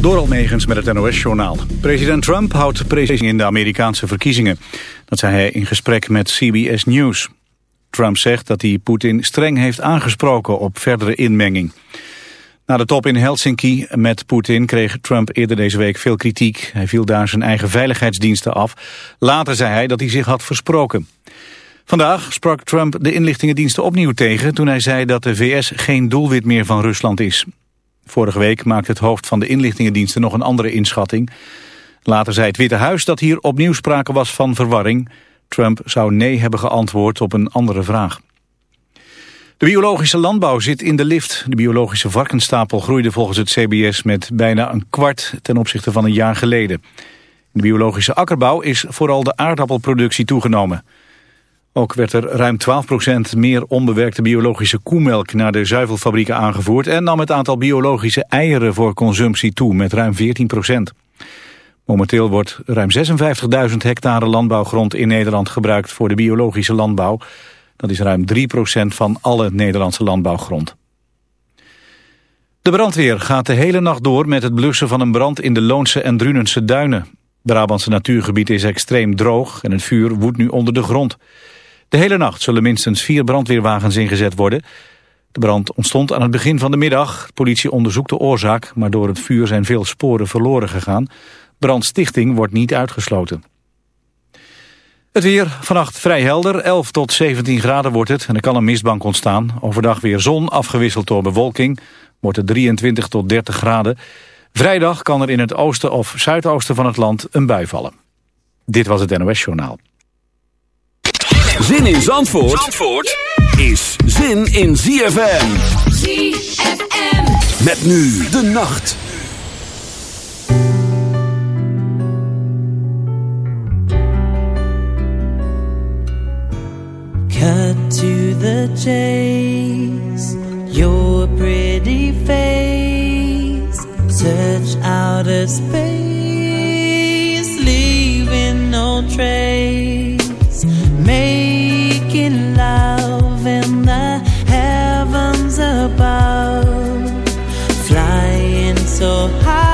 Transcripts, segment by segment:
Door Almegens met het NOS-journaal. President Trump houdt president in de Amerikaanse verkiezingen. Dat zei hij in gesprek met CBS News. Trump zegt dat hij Poetin streng heeft aangesproken op verdere inmenging. Na de top in Helsinki met Poetin kreeg Trump eerder deze week veel kritiek. Hij viel daar zijn eigen veiligheidsdiensten af. Later zei hij dat hij zich had versproken. Vandaag sprak Trump de inlichtingendiensten opnieuw tegen... toen hij zei dat de VS geen doelwit meer van Rusland is. Vorige week maakte het hoofd van de inlichtingendiensten nog een andere inschatting. Later zei het Witte Huis dat hier opnieuw sprake was van verwarring. Trump zou nee hebben geantwoord op een andere vraag. De biologische landbouw zit in de lift. De biologische varkenstapel groeide volgens het CBS met bijna een kwart ten opzichte van een jaar geleden. In de biologische akkerbouw is vooral de aardappelproductie toegenomen. Ook werd er ruim 12% meer onbewerkte biologische koemelk naar de zuivelfabrieken aangevoerd en nam het aantal biologische eieren voor consumptie toe met ruim 14%. Momenteel wordt ruim 56.000 hectare landbouwgrond in Nederland gebruikt voor de biologische landbouw. Dat is ruim 3% van alle Nederlandse landbouwgrond. De brandweer gaat de hele nacht door met het blussen van een brand in de Loonse en Drunense duinen. Het Brabantse natuurgebied is extreem droog en het vuur woedt nu onder de grond. De hele nacht zullen minstens vier brandweerwagens ingezet worden. De brand ontstond aan het begin van de middag. Politie onderzoekt de oorzaak, maar door het vuur zijn veel sporen verloren gegaan. Brandstichting wordt niet uitgesloten. Het weer vannacht vrij helder, 11 tot 17 graden wordt het en er kan een mistbank ontstaan. Overdag weer zon, afgewisseld door bewolking, wordt het 23 tot 30 graden. Vrijdag kan er in het oosten of zuidoosten van het land een bui vallen. Dit was het NOS Journaal. Zin in Zandvoort, Zandvoort is zin in ZFM. ZFM. Met nu de nacht. Cut to the chase. Your pretty face. Search outer space. Leaving no trace. Making love in the heavens above, flying so high.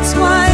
that's why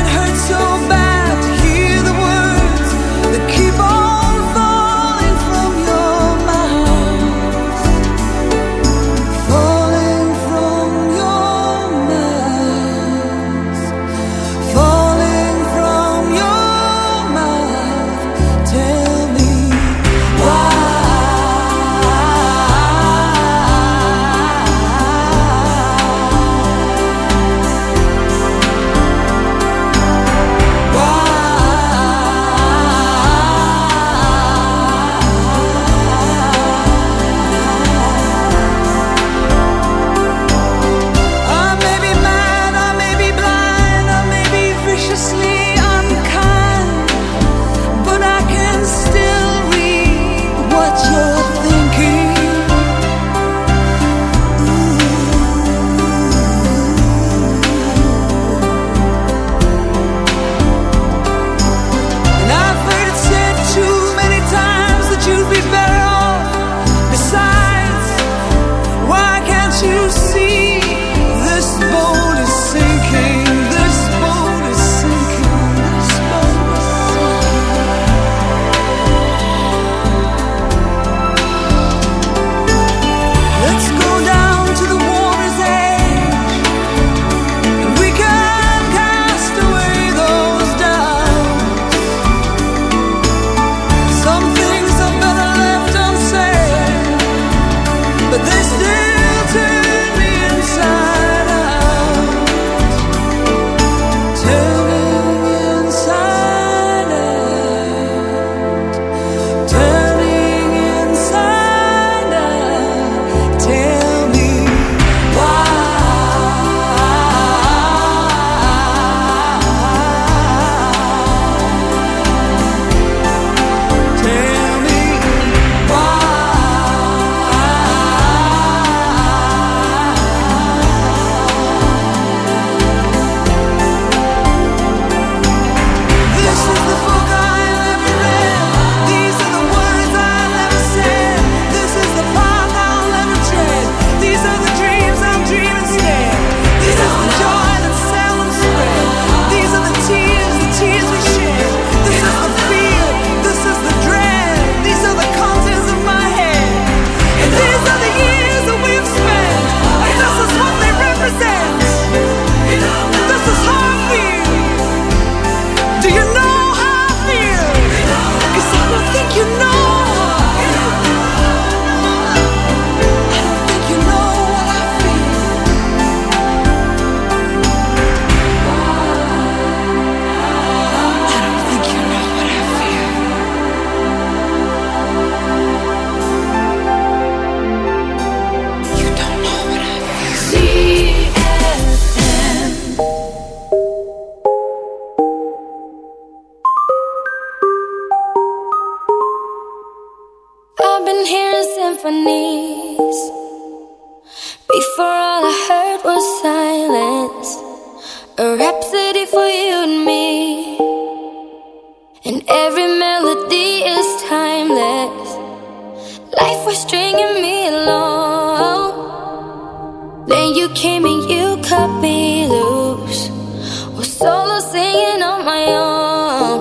singing on my own.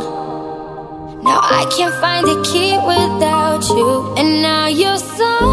Now I can't find the key without you, and now you're so.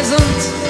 frei sind.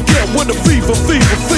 Gotta get with the fever, fever, fever.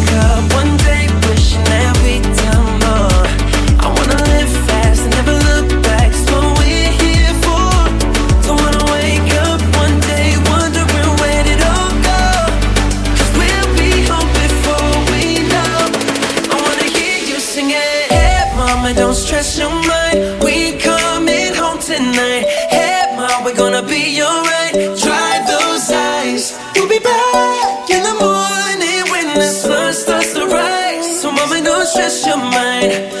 your mind.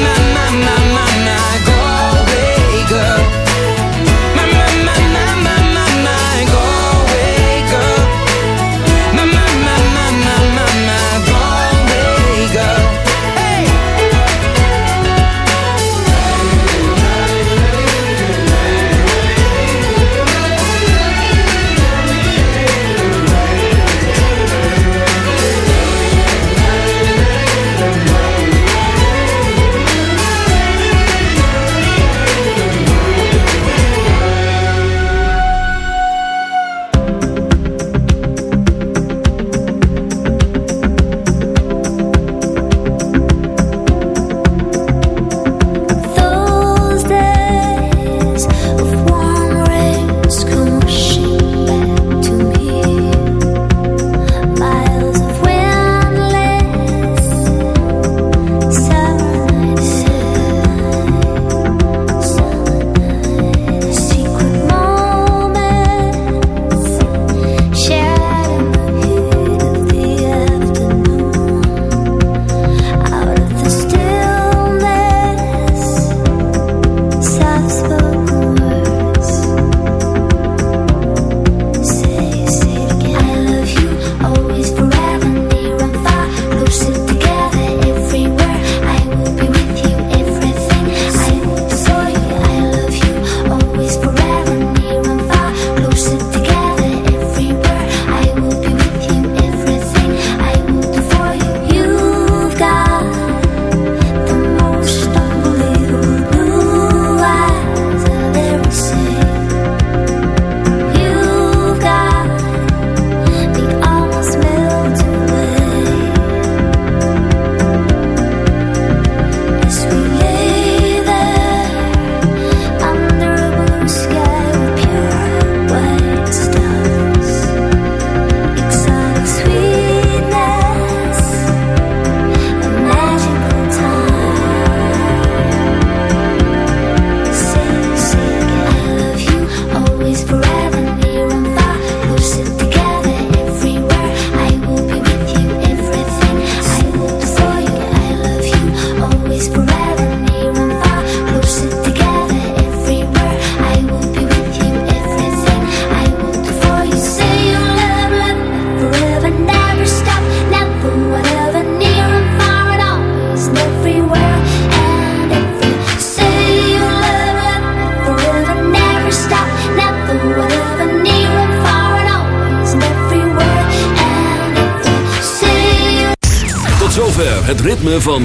My, my, my, my, my, go away girl.